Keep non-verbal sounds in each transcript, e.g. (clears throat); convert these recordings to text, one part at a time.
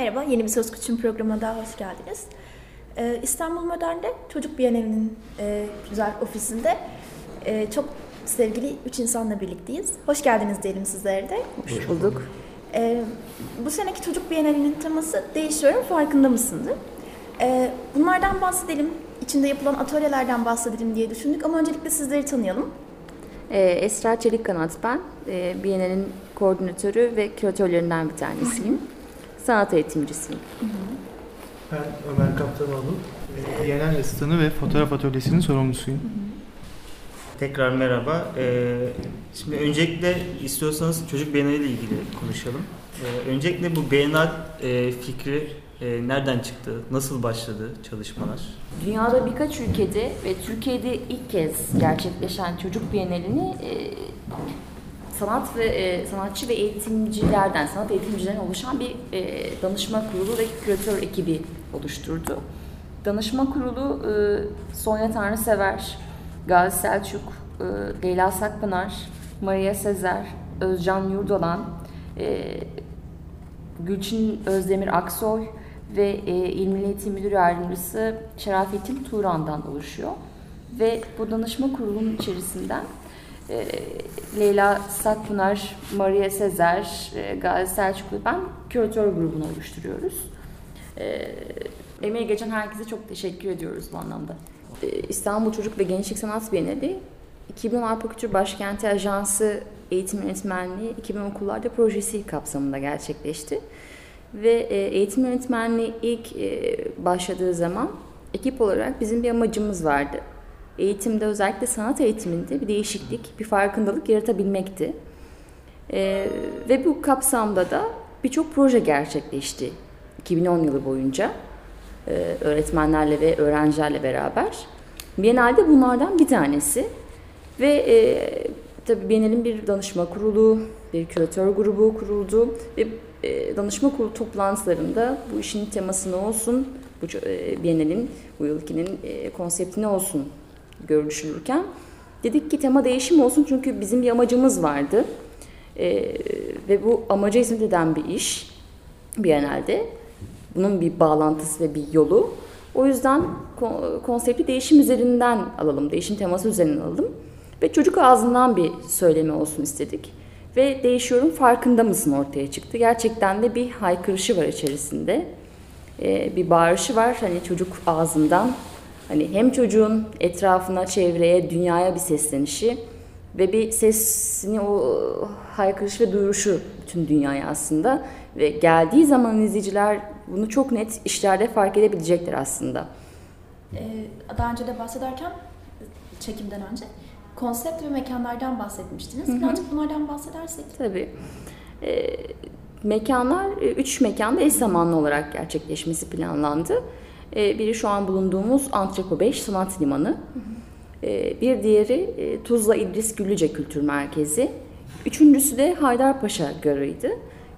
Merhaba, yeni bir Söz Küçüğün programına daha hoş geldiniz. Ee, İstanbul Modern'de Çocuk Bienali'nin e, güzel ofisinde e, çok sevgili üç insanla birlikteyiz. Hoş geldiniz diyelim sizlere de. Hoş bulduk. Ee, bu seneki Çocuk Bienali'nin teması Değişiyorum, farkında mısındı? Ee, bunlardan bahsedelim, içinde yapılan atölyelerden bahsedelim diye düşündük ama öncelikle sizleri tanıyalım. Ee, Esra Çelik Kanat ben. Ee, Biennial'in koordinatörü ve küratörlerinden bir tanesiyim. Sanat eğitimcisiyim. Ben Ömer Kaptanoğlu. Ee, Bienal asistanı ve fotoğraf atölyesinin sorumlusuyum. Tekrar merhaba. Ee, şimdi öncelikle istiyorsanız çocuk Bienali ile ilgili konuşalım. Ee, öncelikle bu Bienal e, fikri e, nereden çıktı? Nasıl başladı çalışmalar? Dünyada birkaç ülkede ve Türkiye'de ilk kez gerçekleşen Çocuk Bienalini e, sanat ve e, sanatçı ve eğitimcilerden, sanat eğitimcilerden oluşan bir e, danışma kurulu ve küratör ekibi oluşturdu. Danışma kurulu e, Sonya Tanrısever, Gazi Selçuk, e, Leyla Sakpınar, Maria Sezer, Özcan Yurdalan, e, Gülçin Özdemir Aksoy ve e, İl Milli Eğitim Müdür Yardımcısı Şerafettin Turan'dan oluşuyor. Ve bu danışma kurulunun içerisinden e, Leyla Sakpınar, Maria Sezer, e, Gazi Selçuklu ben küratör grubunu oluşturuyoruz. E, emeği geçen herkese çok teşekkür ediyoruz bu anlamda. E, İstanbul Çocuk ve Gençlik Sanat Bienali 2010 Avrupa Kültür Başkenti Ajansı Eğitim Yönetmenliği 2010 Okullarda projesi kapsamında gerçekleşti. Ve e, eğitim yönetmenliği ilk e, başladığı zaman ekip olarak bizim bir amacımız vardı. Eğitimde özellikle sanat eğitiminde bir değişiklik, bir farkındalık yaratabilmekti. E, ve bu kapsamda da birçok proje gerçekleşti 2010 yılı boyunca öğretmenlerle ve öğrencilerle beraber. Biennale'de bunlardan bir tanesi. Ve e, tabii Biennale'in bir danışma kurulu, bir küratör grubu kuruldu ve e, danışma kurulu toplantılarında bu işin teması ne olsun, bu e, Biennale'in bu yılkinin e, konsepti ne olsun görüşülürken dedik ki tema değişim olsun çünkü bizim bir amacımız vardı e, ve bu amaca hizmet eden bir iş Biennale'de. Bunun bir bağlantısı ve bir yolu. O yüzden konsepti değişim üzerinden alalım, değişim teması üzerinden alalım. Ve çocuk ağzından bir söyleme olsun istedik. Ve değişiyorum farkında mısın ortaya çıktı. Gerçekten de bir haykırışı var içerisinde. Ee, bir bağırışı var hani çocuk ağzından. Hani hem çocuğun etrafına, çevreye, dünyaya bir seslenişi ve bir sesini o haykırış ve duyuruşu bütün dünyaya aslında. Ve geldiği zaman izleyiciler bunu çok net işlerde fark edebilecekler aslında. Ee, daha önce de bahsederken, çekimden önce konsept ve mekanlardan bahsetmiştiniz. Hı hı. Birazcık bunlardan bahsedersek. Tabii. E, mekanlar, üç mekanda eş zamanlı olarak gerçekleşmesi planlandı. E, biri şu an bulunduğumuz Antrepo 5 Sanat Limanı. E, bir diğeri e, Tuzla İdris Güllüce Kültür Merkezi. Üçüncüsü de Haydarpaşa Garı'ydı.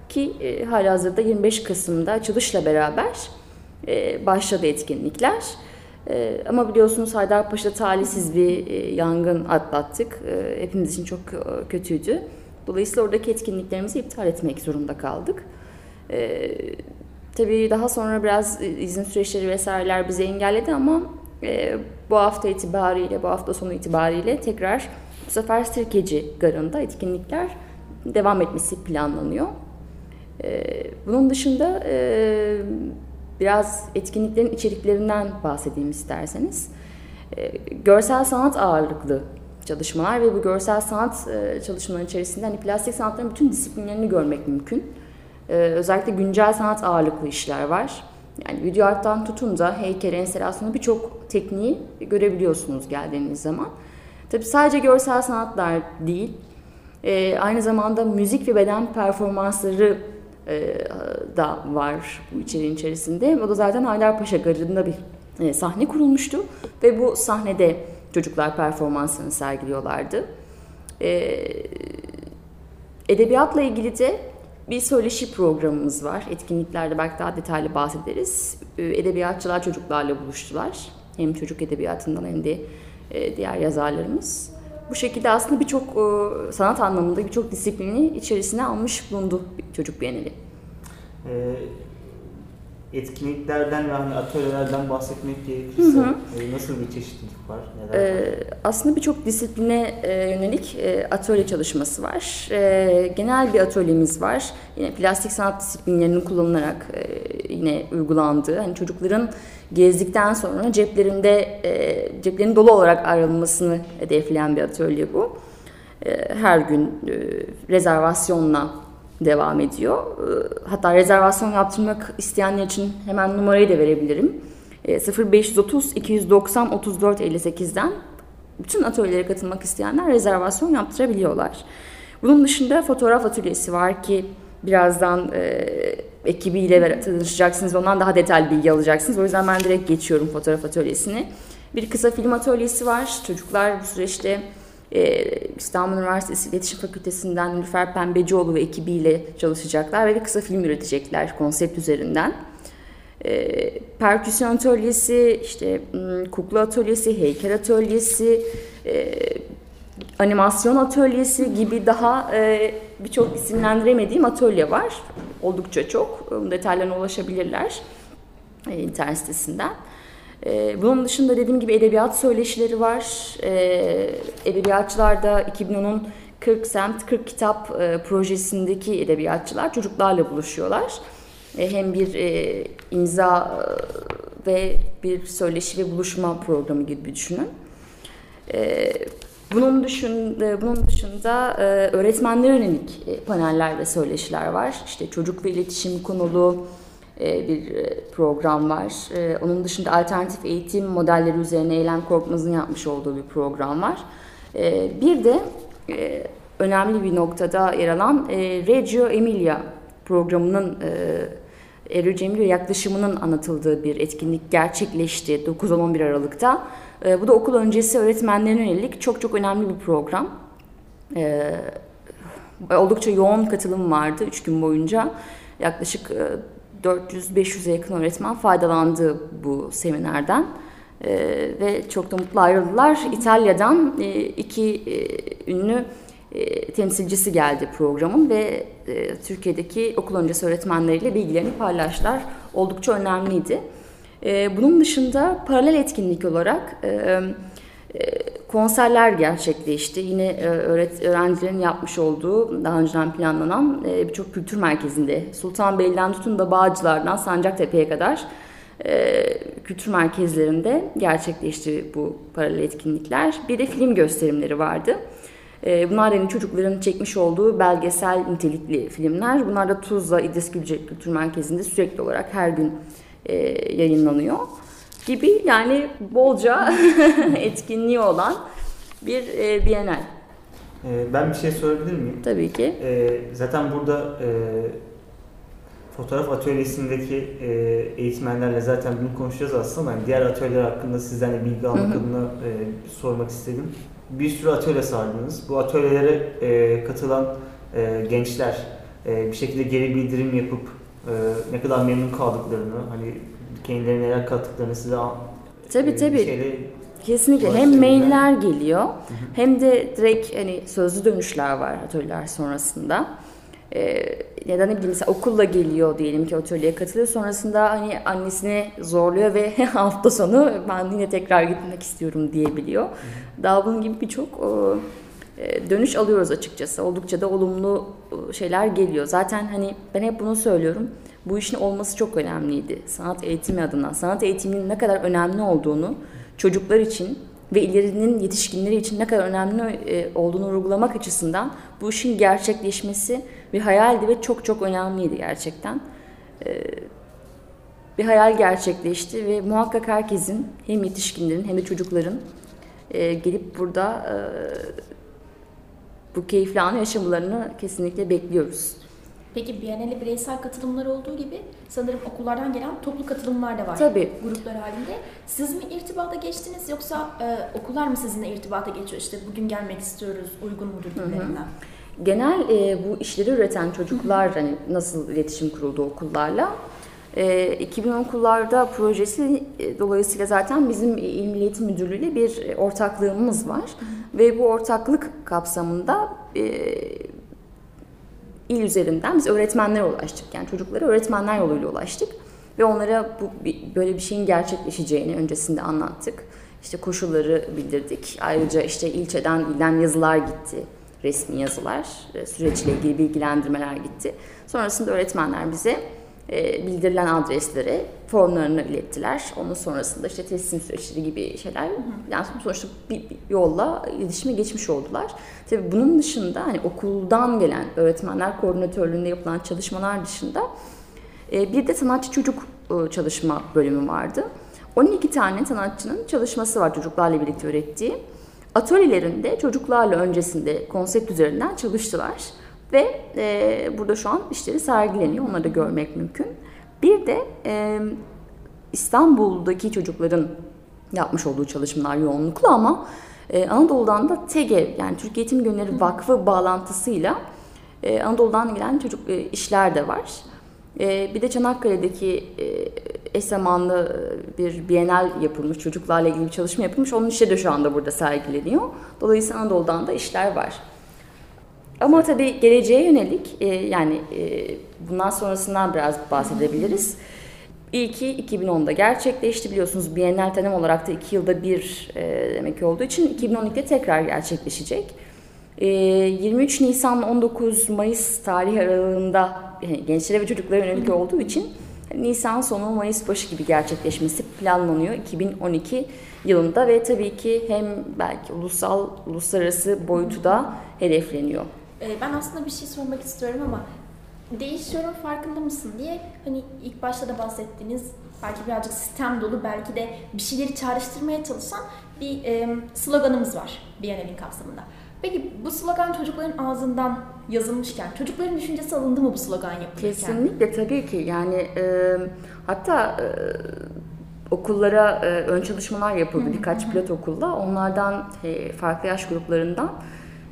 Ki e, halihazırda 25 Kasım'da açılışla beraber e, başladı etkinlikler. Ee, ama biliyorsunuz Haydarpaşa'da talihsiz bir e, yangın atlattık. Ee, hepimiz için çok e, kötüydü. Dolayısıyla oradaki etkinliklerimizi iptal etmek zorunda kaldık. Ee, tabii daha sonra biraz izin süreçleri vesaireler bizi engelledi ama e, bu hafta itibariyle, bu hafta sonu itibariyle tekrar bu sefer Sirkeci Garı'nda etkinlikler devam etmesi planlanıyor. Bunun dışında biraz etkinliklerin içeriklerinden bahsedeyim isterseniz. Ee, görsel sanat ağırlıklı çalışmalar ve bu görsel sanat e, çalışmaların içerisinde hani plastik sanatların bütün disiplinlerini görmek mümkün. Ee, özellikle güncel sanat ağırlıklı işler var. Yani video arttan tutun da heykel, enstalasyonu birçok tekniği görebiliyorsunuz geldiğiniz zaman. Tabii sadece görsel sanatlar değil, e, aynı zamanda müzik ve beden performansları e, da var bu içeriğin içerisinde. O da zaten Haydarpaşa Garı'nda bir e, sahne kurulmuştu ve bu sahnede çocuklar performansını sergiliyorlardı. Edebiyatla ilgili de bir söyleşi programımız var. Etkinliklerde belki daha detaylı bahsederiz. Edebiyatçılar çocuklarla buluştular. Hem çocuk edebiyatından hem de diğer yazarlarımız. Bu şekilde aslında birçok sanat anlamında birçok disiplini içerisine almış bulundu çocuk bienali. Ee, etkinliklerden ve hani atölyelerden bahsetmek gerekirse e, nasıl bir çeşitlilik var? Neler var? Ee, aslında birçok disipline e, yönelik e, atölye çalışması var. E, genel bir atölyemiz var. Yine plastik sanat disiplinlerinin kullanılarak e, yine uygulandığı, hani çocukların gezdikten sonra ceplerinde e, ceplerinin dolu olarak ayrılmasını hedefleyen bir atölye bu. E, her gün e, rezervasyonla devam ediyor. E, Hatta rezervasyon yaptırmak isteyenler için hemen numarayı da verebilirim. E, 0530 290 34 58'den bütün atölyelere katılmak isteyenler rezervasyon yaptırabiliyorlar. Bunun dışında fotoğraf atölyesi var ki birazdan e, ekibiyle tanışacaksınız. Ondan daha detaylı bilgi alacaksınız. O yüzden ben direkt geçiyorum fotoğraf atölyesini. Bir kısa film atölyesi var. Çocuklar bu süreçte e, İstanbul Üniversitesi İletişim Fakültesinden Nilüfer Pembecioğlu ve ekibiyle çalışacaklar ve bir kısa film üretecekler konsept üzerinden. E, perküsyon atölyesi, işte m, kukla atölyesi, heykel atölyesi, e, animasyon atölyesi gibi daha e, birçok isimlendiremediğim atölye var. Oldukça çok. Detaylarına ulaşabilirler e, internet sitesinden. E, bunun dışında dediğim gibi edebiyat söyleşileri var. E, edebiyatçılar da 2010'un 40 semt 40 kitap e, projesindeki edebiyatçılar çocuklarla buluşuyorlar. E, hem bir e, imza e, ve bir söyleşi ve buluşma programı gibi düşünün. E, bunun dışında, bunun dışında e, öğretmenlere yönelik e, paneller ve söyleşiler var. İşte çocuk ve iletişim konulu bir e, program var. E, onun dışında alternatif eğitim modelleri üzerine Eylem Korkmaz'ın yapmış olduğu bir program var. E, bir de e, önemli bir noktada yer alan e, Reggio Emilia programının e, Reggio Emilia yaklaşımının anlatıldığı bir etkinlik gerçekleşti 9-11 Aralık'ta. E, bu da okul öncesi öğretmenlerine yönelik çok çok önemli bir program. E, oldukça yoğun katılım vardı 3 gün boyunca. Yaklaşık e, 400-500'e yakın öğretmen faydalandı bu seminerden. E, ve çok da mutlu ayrıldılar. İtalya'dan e, iki e, ünlü e, temsilcisi geldi programın ve e, Türkiye'deki okul öncesi öğretmenleriyle bilgilerini paylaştılar. Oldukça önemliydi. E, bunun dışında paralel etkinlik olarak e, e, konserler gerçekleşti. Yine e, öğrencilerin yapmış olduğu daha önceden planlanan e, birçok kültür merkezinde Sultanbeyli'den tutun da Bağcılar'dan Sancaktepe'ye kadar e, kültür merkezlerinde gerçekleşti bu paralel etkinlikler. Bir de film gösterimleri vardı. Bunlar yani çocukların çekmiş olduğu belgesel nitelikli filmler. Bunlar da Tuzla İdris Gülcek Kültür Merkezi'nde sürekli olarak her gün yayınlanıyor gibi yani bolca (laughs) etkinliği olan bir e, Bienal. E, ben bir şey sorabilir miyim? Tabii ki. E, zaten burada e, fotoğraf atölyesindeki e, eğitmenlerle zaten bunu konuşacağız aslında ama diğer atölyeler hakkında sizden de bilgi almak adına e, sormak istedim. Bir sürü atölye sardınız. Bu atölyelere e, katılan e, gençler e, bir şekilde geri bildirim yapıp e, ne kadar memnun kaldıklarını, hani kendilerine neler kattıklarını size Tabii, e, tabii. şeyle Kesinlikle hem mailler geliyor hem de direkt hani sözlü dönüşler var atölyeler sonrasında. Ee, da ne bileyim mesela okulla geliyor diyelim ki atölyeye katılıyor. Sonrasında hani annesini zorluyor ve (laughs) hafta sonu ben yine tekrar gitmek istiyorum diyebiliyor. Daha bunun gibi birçok e, dönüş alıyoruz açıkçası. Oldukça da olumlu şeyler geliyor. Zaten hani ben hep bunu söylüyorum. Bu işin olması çok önemliydi. Sanat eğitimi adına. Sanat eğitiminin ne kadar önemli olduğunu çocuklar için ve ilerinin yetişkinleri için ne kadar önemli e, olduğunu vurgulamak açısından bu işin gerçekleşmesi bir hayaldi ve çok çok önemliydi gerçekten. E, Bir hayal gerçekleşti ve muhakkak herkesin hem yetişkinlerin hem de çocukların e, gelip burada bu keyifli anı yaşamalarını kesinlikle bekliyoruz. Peki Biennale bireysel katılımlar olduğu gibi sanırım okullardan gelen toplu katılımlar da var. Tabii. Gruplar halinde. Siz mi irtibata geçtiniz yoksa e, okullar mı sizinle irtibata geçiyor? İşte bugün gelmek istiyoruz, uygun mudur gibilerinden? Genel e, bu işleri üreten çocuklar hani nasıl iletişim kuruldu okullarla? E, 2010 okullarda projesi e, dolayısıyla zaten bizim İl Milli Eğitim Müdürlüğü ile bir e, ortaklığımız var. Ve bu ortaklık kapsamında e, il üzerinden biz öğretmenlere ulaştık. Yani çocuklara öğretmenler yoluyla ulaştık. Ve onlara bu böyle bir şeyin gerçekleşeceğini öncesinde anlattık. İşte koşulları bildirdik. Ayrıca işte ilçeden ilden yazılar gitti. Resmi yazılar, e, süreçle ilgili bilgilendirmeler gitti. Sonrasında öğretmenler bize e, bildirilen adreslere formlarını ilettiler. Onun sonrasında işte teslim süreçleri gibi şeyler. Yani sonuçta bir, bir yolla iletişime geçmiş oldular. Tabii bunun dışında hani okuldan gelen öğretmenler koordinatörlüğünde yapılan çalışmalar dışında e, bir de sanatçı çocuk e, çalışma bölümü vardı. 12 tane sanatçının çalışması var çocuklarla birlikte öğrettiği. Atölyelerinde çocuklarla öncesinde konsept üzerinden çalıştılar. Ve e, burada şu an işleri sergileniyor. Onları da görmek mümkün. Bir de e, İstanbul'daki çocukların yapmış olduğu çalışmalar yoğunlukla ama e, Anadolu'dan da TEGEV yani Türk Eğitim Gönülleri Vakfı bağlantısıyla e, Anadolu'dan gelen çocuk e, işler de var. E, bir de Çanakkale'deki e, eş zamanlı e, bir bienal yapılmış, çocuklarla ilgili bir çalışma yapılmış. Onun işi de şu anda burada sergileniyor. Dolayısıyla Anadolu'dan da işler var. Ama tabii geleceğe yönelik e, yani e, bundan sonrasından biraz bahsedebiliriz. İlki 2010'da gerçekleşti biliyorsunuz Biennial dönem olarak da 2 yılda bir e, demek olduğu için 2012'de tekrar gerçekleşecek. E, 23 Nisan 19 Mayıs tarihi aralığında yani gençlere ve çocuklara yönelik olduğu için Nisan sonu Mayıs başı gibi gerçekleşmesi planlanıyor 2012 yılında ve tabii ki hem belki ulusal uluslararası boyutu da hedefleniyor. Ee, Ben aslında bir şey sormak istiyorum ama değişiyorum farkında mısın diye. Hani ilk başta da bahsettiğiniz belki birazcık sistem dolu belki de bir şeyleri çağrıştırmaya çalışan bir e, sloganımız var Biennale'nin kapsamında. Peki bu slogan çocukların ağzından yazılmışken çocukların düşüncesi alındı mı bu slogan yapılırken? Kesinlikle tabii ki. Yani e, hatta e, okullara e, ön çalışmalar yapıldı birkaç pilot okulda. Onlardan e, farklı yaş gruplarından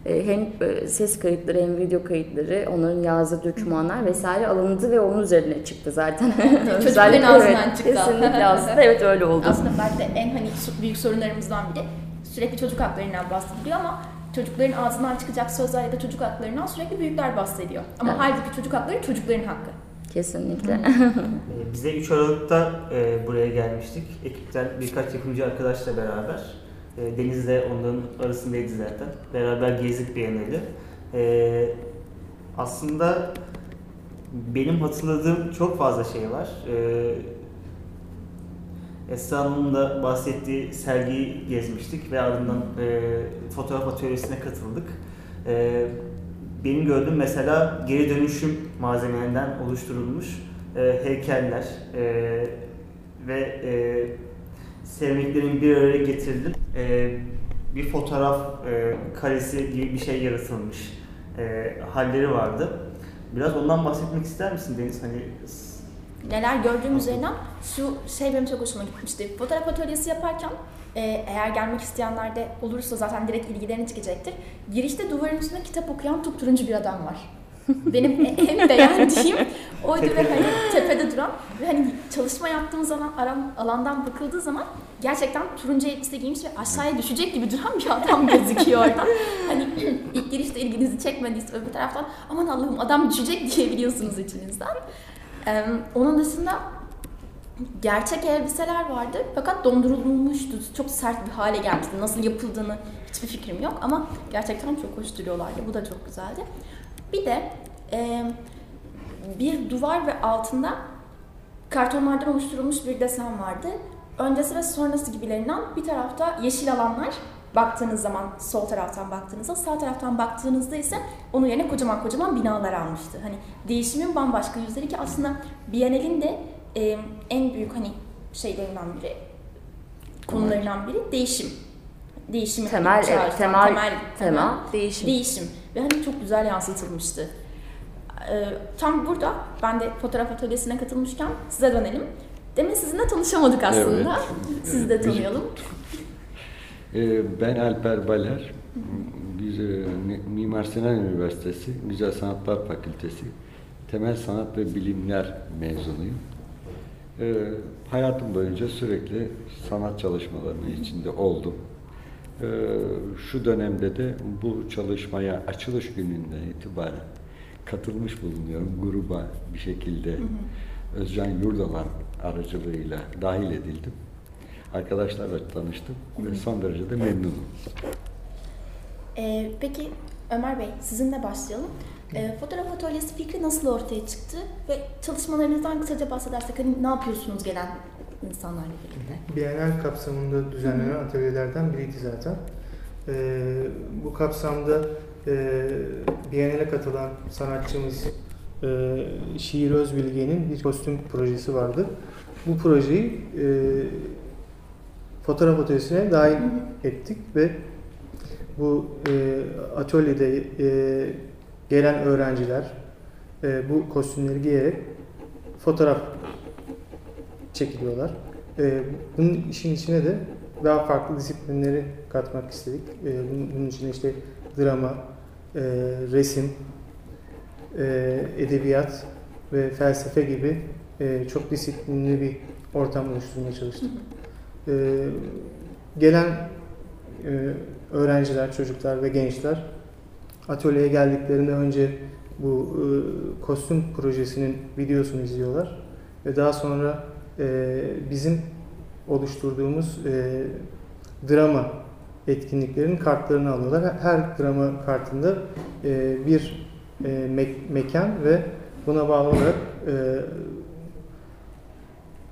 hem e, ses kayıtları hem video kayıtları onların yazdığı dokümanlar vesaire alındı ve onun üzerine çıktı zaten. (laughs) Çocukların Özellikle ağzından evet, çıktı. Kesinlikle aslında (laughs) evet öyle oldu. Aslında belki de en hani büyük sorunlarımızdan biri sürekli çocuk haklarından bahsediliyor ama çocukların ağzından çıkacak sözler ya da çocuk haklarından sürekli büyükler bahsediyor. Ama Evet. halbuki çocuk hakları çocukların hakkı. Kesinlikle. (laughs) Ee, Biz de 3 Aralık'ta e, buraya gelmiştik. Ekipten birkaç yapımcı arkadaşla beraber. E, Deniz de onların arasındaydı zaten. Beraber gezdik Biennale'i. E, aslında benim hatırladığım çok fazla şey var. E, Esra Hanım'ın da bahsettiği sergiyi gezmiştik ve ardından e, fotoğraf atölyesine katıldık. E, benim gördüğüm mesela geri dönüşüm malzemelerinden oluşturulmuş e, heykeller e, ve e, seramiklerin bir araya getirilip e, bir fotoğraf e, karesi gibi bir şey yaratılmış e, halleri vardı. Biraz ondan bahsetmek ister misin Deniz? Hani Neler gördüğüm üzerinden şu şey benim çok hoşuma gitmişti. Fotoğraf atölyesi yaparken e, eğer gelmek isteyenler de olursa zaten direkt ilgilerini çekecektir. Girişte duvarın üstünde kitap okuyan turuncu bir adam var. (laughs) Benim en beğendiğim oydu ve hani tepede duran ve hani çalışma yaptığım zaman aran, alandan bakıldığı zaman gerçekten turuncu elbise giymiş ve aşağıya düşecek gibi duran bir adam gözüküyor oradan. Hani (clears throat) ilk girişte ilginizi çekmediyse öbür taraftan aman Allah'ım adam düşecek diyebiliyorsunuz içinizden. Ee, onun dışında gerçek elbiseler vardı fakat dondurulmuştu. Çok sert bir hale gelmişti. Nasıl yapıldığını hiçbir fikrim yok ama gerçekten çok hoş duruyorlardı. Bu da çok güzeldi. Bir de e, bir duvar ve altında kartonlardan oluşturulmuş bir desen vardı. Öncesi ve sonrası gibilerinden bir tarafta yeşil alanlar baktığınız zaman sol taraftan baktığınızda, sağ taraftan baktığınızda ise onun yerine kocaman kocaman binalar almıştı. Hani değişimin bambaşka yüzleri ki aslında Biennale'in de e, en büyük hani şeylerinden biri, konularından biri değişim. Değişimi hani temel, evet, çağrıştıran, temel, temel, tema değişim. değişim ve hani çok güzel yansıtılmıştı. Ee, tam burada ben de fotoğraf atölyesine katılmışken size dönelim. Demin sizinle tanışamadık aslında. Sizi de Evet, tanıyalım. (laughs) Ee, Ben Alper Baler, Güzel- Mimar Sinan Üniversitesi Güzel Sanatlar Fakültesi Temel Sanat ve Bilimler mezunuyum. Ee, Hayatım boyunca sürekli sanat çalışmalarının içinde oldum. Ee, Şu dönemde de bu çalışmaya açılış gününden itibaren katılmış bulunuyorum gruba bir şekilde. Özcan Yurdalan aracılığıyla dahil edildim. Arkadaşlarla tanıştım ve son derece de memnunum. Ee, peki Ömer Bey sizinle başlayalım. Ee, fotoğraf atölyesi fikri nasıl ortaya çıktı ve çalışmalarınızdan kısaca bahsedersek hani ne yapıyorsunuz gelen insanlarla birlikte? Bienal kapsamında düzenlenen atölyelerden biriydi zaten. Ee, bu kapsamda e, Bienal'e katılan sanatçımız e, Şiir Özbilge'nin bir kostüm projesi vardı. Bu projeyi e, fotoğraf atölyesine dahil ettik ve bu e, atölyede e, gelen öğrenciler e, bu kostümleri giyerek fotoğraf çekiliyorlar. E, bunun işin içine de daha farklı disiplinleri katmak istedik. E, bunun, bunun içine işte drama, e, resim, e, edebiyat ve felsefe gibi e, çok disiplinli bir ortam oluşturmaya çalıştık. E, gelen e, öğrenciler, çocuklar ve gençler atölyeye geldiklerinde önce bu e, kostüm projesinin videosunu izliyorlar ve daha sonra e, bizim oluşturduğumuz e, drama etkinliklerin kartlarını alıyorlar. Her drama kartında e, bir e, me- mekan ve buna bağlı olarak e,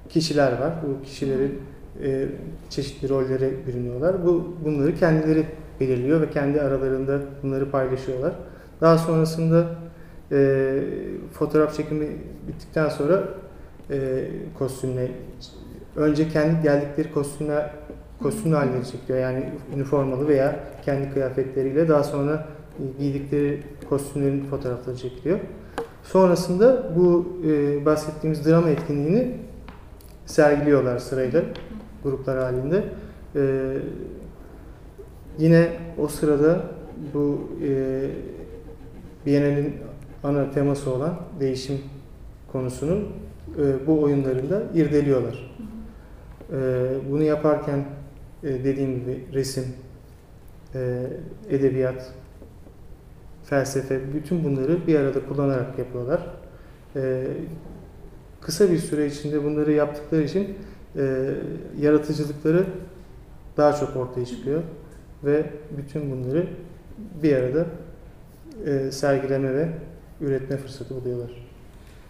kişiler var. Bu kişilerin e, çeşitli rollere bürünüyorlar. Bu bunları kendileri belirliyor ve kendi aralarında bunları paylaşıyorlar. Daha sonrasında e, fotoğraf çekimi bittikten sonra e, kostümle önce kendi geldikleri kostümler kostüm halleri çekiyor. Yani üniformalı veya kendi kıyafetleriyle daha sonra giydikleri kostümlerin fotoğrafları çekiliyor. Sonrasında bu e, bahsettiğimiz drama etkinliğini sergiliyorlar sırayla gruplar halinde. E, yine o sırada bu e, Biennale'nin ana teması olan değişim konusunu e, bu oyunlarında irdeliyorlar. E, bunu yaparken dediğim gibi resim, e, edebiyat, felsefe, bütün bunları bir arada kullanarak yapıyorlar. E, kısa bir süre içinde bunları yaptıkları için e, yaratıcılıkları daha çok ortaya çıkıyor ve bütün bunları bir arada e, sergileme ve üretme fırsatı buluyorlar.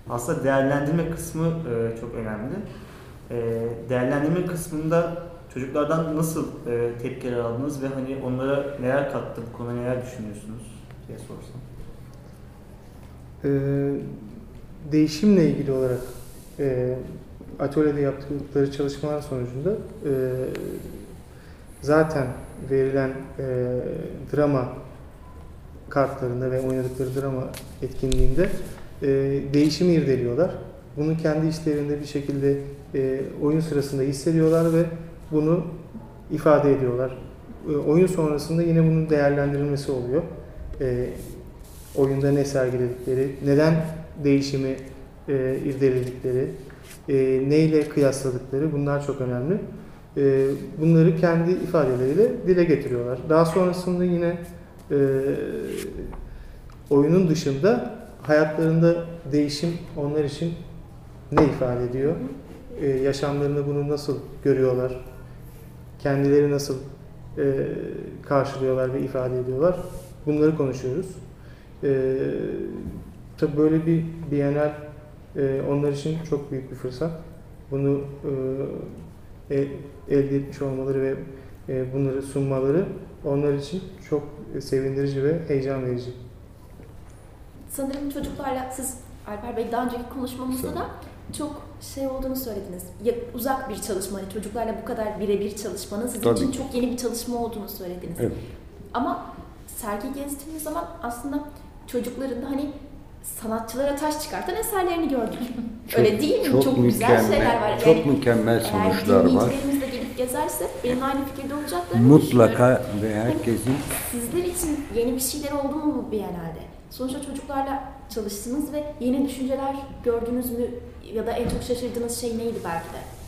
Aslında değerlendirme kısmı e, çok önemli. E, değerlendirme kısmında çocuklardan nasıl e, tepkiler aldınız ve hani onlara neler kattı, bu konuda neler düşünüyorsunuz diye sorsam. E, değişimle ilgili olarak e, atölyede yaptıkları çalışmalar sonucunda e, zaten verilen e, drama kartlarında ve oynadıkları drama etkinliğinde e, değişimi irdeliyorlar. Bunu kendi işlerinde bir şekilde e, oyun sırasında hissediyorlar ve bunu ifade ediyorlar. E, oyun sonrasında yine bunun değerlendirilmesi oluyor. E, oyunda ne sergiledikleri, neden değişimi e, irdeledikleri, e, neyle kıyasladıkları bunlar çok önemli. E, bunları kendi ifadeleriyle dile getiriyorlar. Daha sonrasında yine e, oyunun dışında hayatlarında değişim onlar için ne ifade ediyor? E, yaşamlarında bunu nasıl görüyorlar? Kendileri nasıl e, karşılıyorlar ve ifade ediyorlar? Bunları konuşuyoruz. E, tabii böyle bir Bienal e, onlar için çok büyük bir fırsat. Bunu e, el- elde etmiş olmaları ve e, bunları sunmaları onlar için çok sevindirici ve heyecan verici. Sanırım çocuklarla siz Alper Bey daha önceki konuşmamızda da çok şey olduğunu söylediniz. Ya, uzak bir çalışma, hani çocuklarla bu kadar birebir çalışmanın sizin Tabii. için çok yeni bir çalışma olduğunu söylediniz. Evet. Ama sergi gezdiğimiz zaman aslında çocukların da hani sanatçılara taş çıkartan eserlerini gördük. Öyle değil mi? Çok, güzel şeyler var. Çok Yani mükemmel eğer sonuçlar var. dinleyicilerimiz de gelip gezerse benim aynı fikirde olacaklarını. Mutlaka ve herkesin Sizler için yeni bir şeyler oldu mu bu Biennale'de? Sonuçta çocuklarla çalıştınız ve yeni düşünceler gördünüz mü? Ya da en çok şaşırdığınız şey neydi belki de?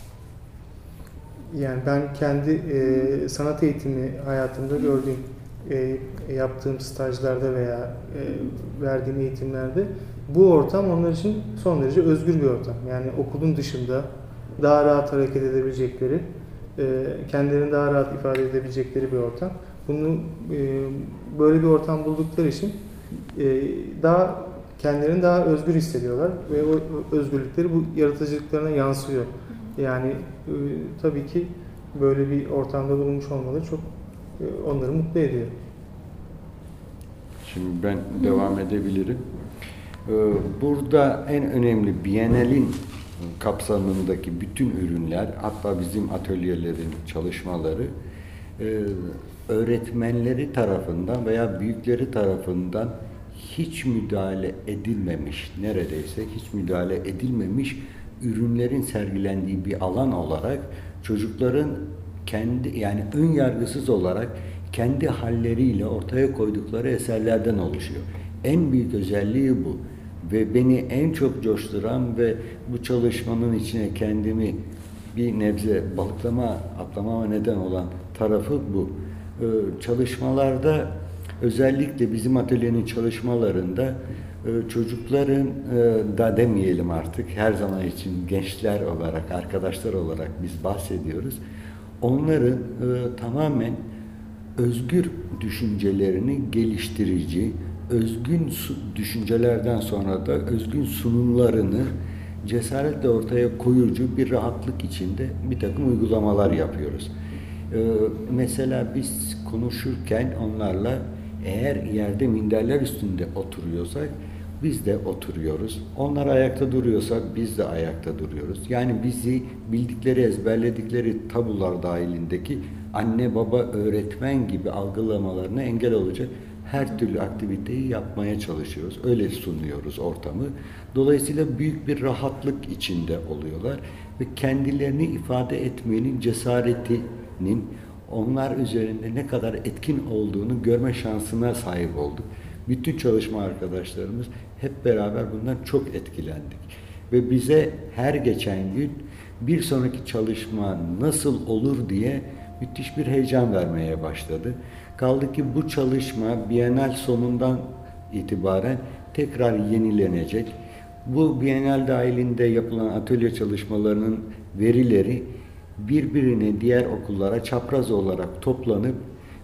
Yani ben kendi e, sanat eğitimi hayatımda gördüğüm, e, yaptığım stajlarda veya e, verdiğim eğitimlerde bu ortam onlar için son derece özgür bir ortam. Yani okulun dışında daha rahat hareket edebilecekleri, e, kendilerini daha rahat ifade edebilecekleri bir ortam. Bunu e, böyle bir ortam buldukları için e, daha kendilerini daha özgür hissediyorlar ve o özgürlükleri bu yaratıcılıklarına yansıyor. Yani e, tabii ki böyle bir ortamda bulunmuş olmaları çok e, onları mutlu ediyor. Şimdi ben devam edebilirim. Ee, Burada en önemli Bienal'in kapsamındaki bütün ürünler, hatta bizim atölyelerin çalışmaları e, öğretmenleri tarafından veya büyükleri tarafından hiç müdahale edilmemiş, neredeyse hiç müdahale edilmemiş ürünlerin sergilendiği bir alan olarak çocukların kendi yani ön yargısız olarak kendi halleriyle ortaya koydukları eserlerden oluşuyor. En büyük özelliği bu ve beni en çok coşturan ve bu çalışmanın içine kendimi bir nebze balıklama, atlamama neden olan tarafı bu. Ee, çalışmalarda özellikle bizim atölyenin çalışmalarında e, çocukların e, da demeyelim artık her zaman için gençler olarak, arkadaşlar olarak biz bahsediyoruz. Onların e, tamamen özgür düşüncelerini geliştirici, özgün düşüncelerden sonra da özgün sunumlarını cesaretle ortaya koyucu bir rahatlık içinde bir takım uygulamalar yapıyoruz. Ee, mesela biz konuşurken onlarla eğer yerde minderler üstünde oturuyorsak biz de oturuyoruz. Onlar ayakta duruyorsa biz de ayakta duruyoruz. Yani bizi bildikleri, ezberledikleri tabular dahilindeki anne baba öğretmen gibi algılamalarına engel olacak her türlü aktiviteyi yapmaya çalışıyoruz. Öyle sunuyoruz ortamı. Dolayısıyla büyük bir rahatlık içinde oluyorlar ve kendilerini ifade etmenin cesaretinin onlar üzerinde ne kadar etkin olduğunu görme şansına sahip olduk. Bütün çalışma arkadaşlarımız hep beraber bundan çok etkilendik. Ve bize her geçen gün bir sonraki çalışma nasıl olur diye müthiş bir heyecan vermeye başladı. Kaldı ki bu çalışma Bienal sonundan itibaren tekrar yenilenecek. Bu Bienal dahilinde yapılan atölye çalışmalarının verileri birbirine diğer okullara çapraz olarak toplanıp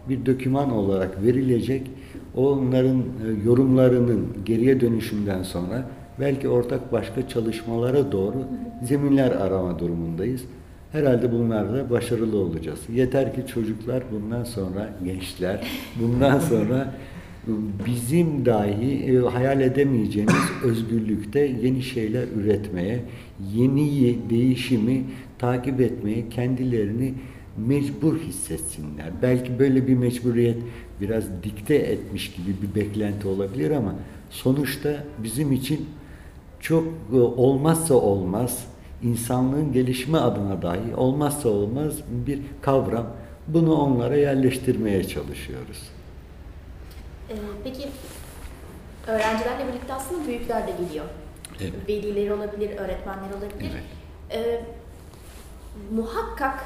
bir doküman olarak verilecek. Onların e, yorumlarının geriye dönüşümden sonra belki ortak başka çalışmalara doğru zeminler arama durumundayız. Herhalde bunlarda başarılı olacağız. Yeter ki çocuklar bundan sonra, gençler bundan sonra bizim dahi e, hayal edemeyeceğimiz özgürlükte yeni şeyler üretmeye, yeniyi, değişimi takip etmeye kendilerini mecbur hissetsinler. Belki böyle bir mecburiyet biraz dikte etmiş gibi bir beklenti olabilir ama sonuçta bizim için çok e, olmazsa olmaz, insanlığın gelişme adına dahi olmazsa olmaz bir kavram. Bunu onlara yerleştirmeye çalışıyoruz. Ee, peki öğrencilerle birlikte aslında büyükler de geliyor. Evet. Velileri olabilir, öğretmenler olabilir. Evet. Ee, muhakkak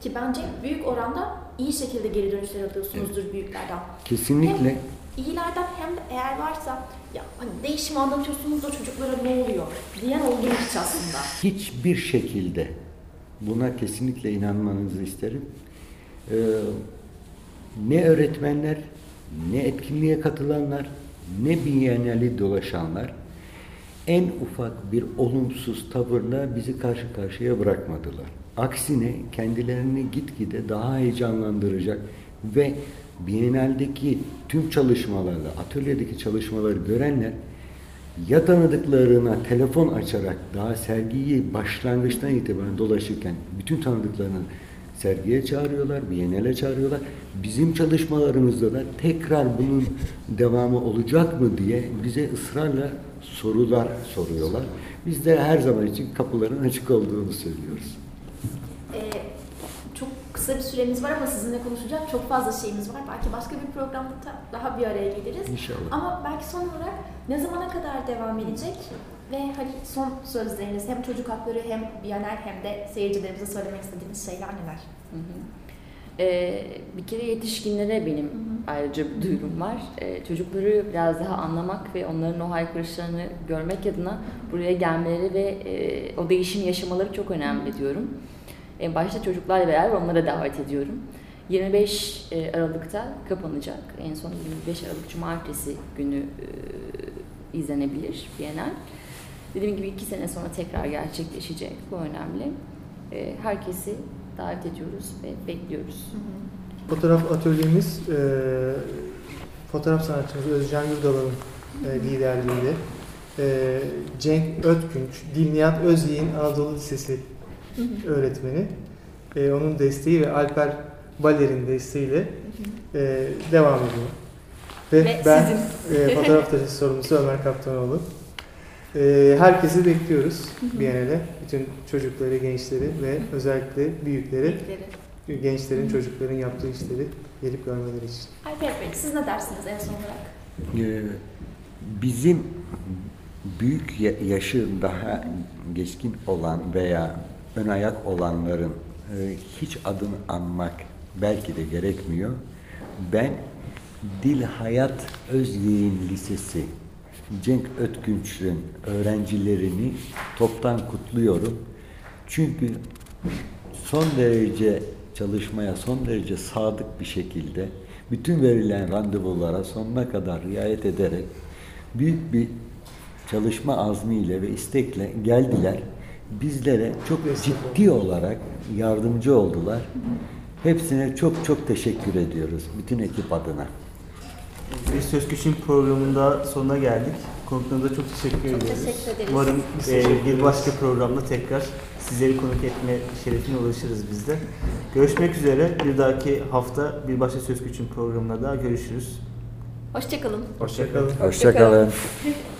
ki bence büyük oranda iyi şekilde geri dönüşler alıyorsunuzdur büyüklerden. Kesinlikle. Hem iyilerden hem de eğer varsa ya hani değişimi anlatıyorsunuz da çocuklara ne oluyor diyen oldu hiç aslında. Hiçbir şekilde buna kesinlikle inanmanızı isterim. Ee, ne öğretmenler, ne etkinliğe katılanlar, ne bienali dolaşanlar en ufak bir olumsuz tavırla bizi karşı karşıya bırakmadılar. Aksine kendilerini gitgide daha heyecanlandıracak ve Bienaldeki tüm çalışmalarda, atölyedeki çalışmaları görenler ya tanıdıklarına telefon açarak daha sergiyi başlangıçtan itibaren dolaşırken bütün tanıdıklarını sergiye çağırıyorlar, Biennale çağırıyorlar. Bizim çalışmalarımızda da tekrar bunun devamı olacak mı diye bize ısrarla sorular soruyorlar. Biz de her zaman için kapıların açık olduğunu söylüyoruz. Kısa bir süremiz var ama sizinle konuşacak çok fazla şeyimiz var. Belki başka bir programda daha bir araya geliriz. İnşallah. Ama belki son olarak ne zamana kadar devam edecek ve hani son sözleriniz hem çocuk hakları hem Biyaner hem de seyircilerimize söylemek istediğiniz şeyler neler? Hı hı. Ee, bir kere yetişkinlere benim ayrıca bir duyurum var. Ee, çocukları biraz daha anlamak ve onların o haykırışlarını görmek adına buraya gelmeleri ve e, o değişimi yaşamaları çok önemli diyorum. En başta çocuklarla beraber onlara davet ediyorum. 25 e, Aralık'ta kapanacak. En son 25 Aralık Cumartesi günü e, izlenebilir Bienal. Dediğim gibi iki sene sonra tekrar gerçekleşecek. Bu önemli. E, Herkesi davet ediyoruz ve bekliyoruz. Fotoğraf atölyemiz e, fotoğraf sanatçımız Özcan Yurdalan'ın e, liderliğinde e, Cenk Ötkünç, Dilniyat Özyiğin Anadolu Lisesi öğretmeni. E, onun desteği ve Alper Baler'in desteğiyle e, devam ediyor. Ve, Ve ben sizin. e, fotoğraf (laughs) taşısı sorumlusu Ömer Kaptanoğlu. E, herkesi bekliyoruz Biennale. Bütün çocukları, gençleri ve özellikle büyükleri Büyükleri. gençlerin, çocukların yaptığı işleri gelip görmeleri için. Alper Bey siz ne dersiniz en son olarak? Ee, bizim büyük ya- yaşı daha geçkin olan veya ön ayak olanların e, hiç adını anmak belki de gerekmiyor. Ben Dil Hayat Özyeğin Lisesi Cenk Ötkünç'ün öğrencilerini toptan kutluyorum. Çünkü son derece çalışmaya son derece sadık bir şekilde bütün verilen randevulara sonuna kadar riayet ederek büyük bir çalışma azmiyle ve istekle geldiler. Bizlere çok ciddi olarak yardımcı oldular. Hepsine çok çok teşekkür ediyoruz bütün ekip adına. Bir Söz Küçüğün programında sonuna geldik. Konuklarına da çok teşekkür ediyoruz. teşekkür ederiz. Umarım e, bir başka programda tekrar sizleri konuk etme şerefine ulaşırız biz de. Görüşmek üzere. Bir dahaki hafta bir başka Söz Küçüğün programında daha görüşürüz. Hoşçakalın. Hoşçakalın. Hoşçakalın. (laughs)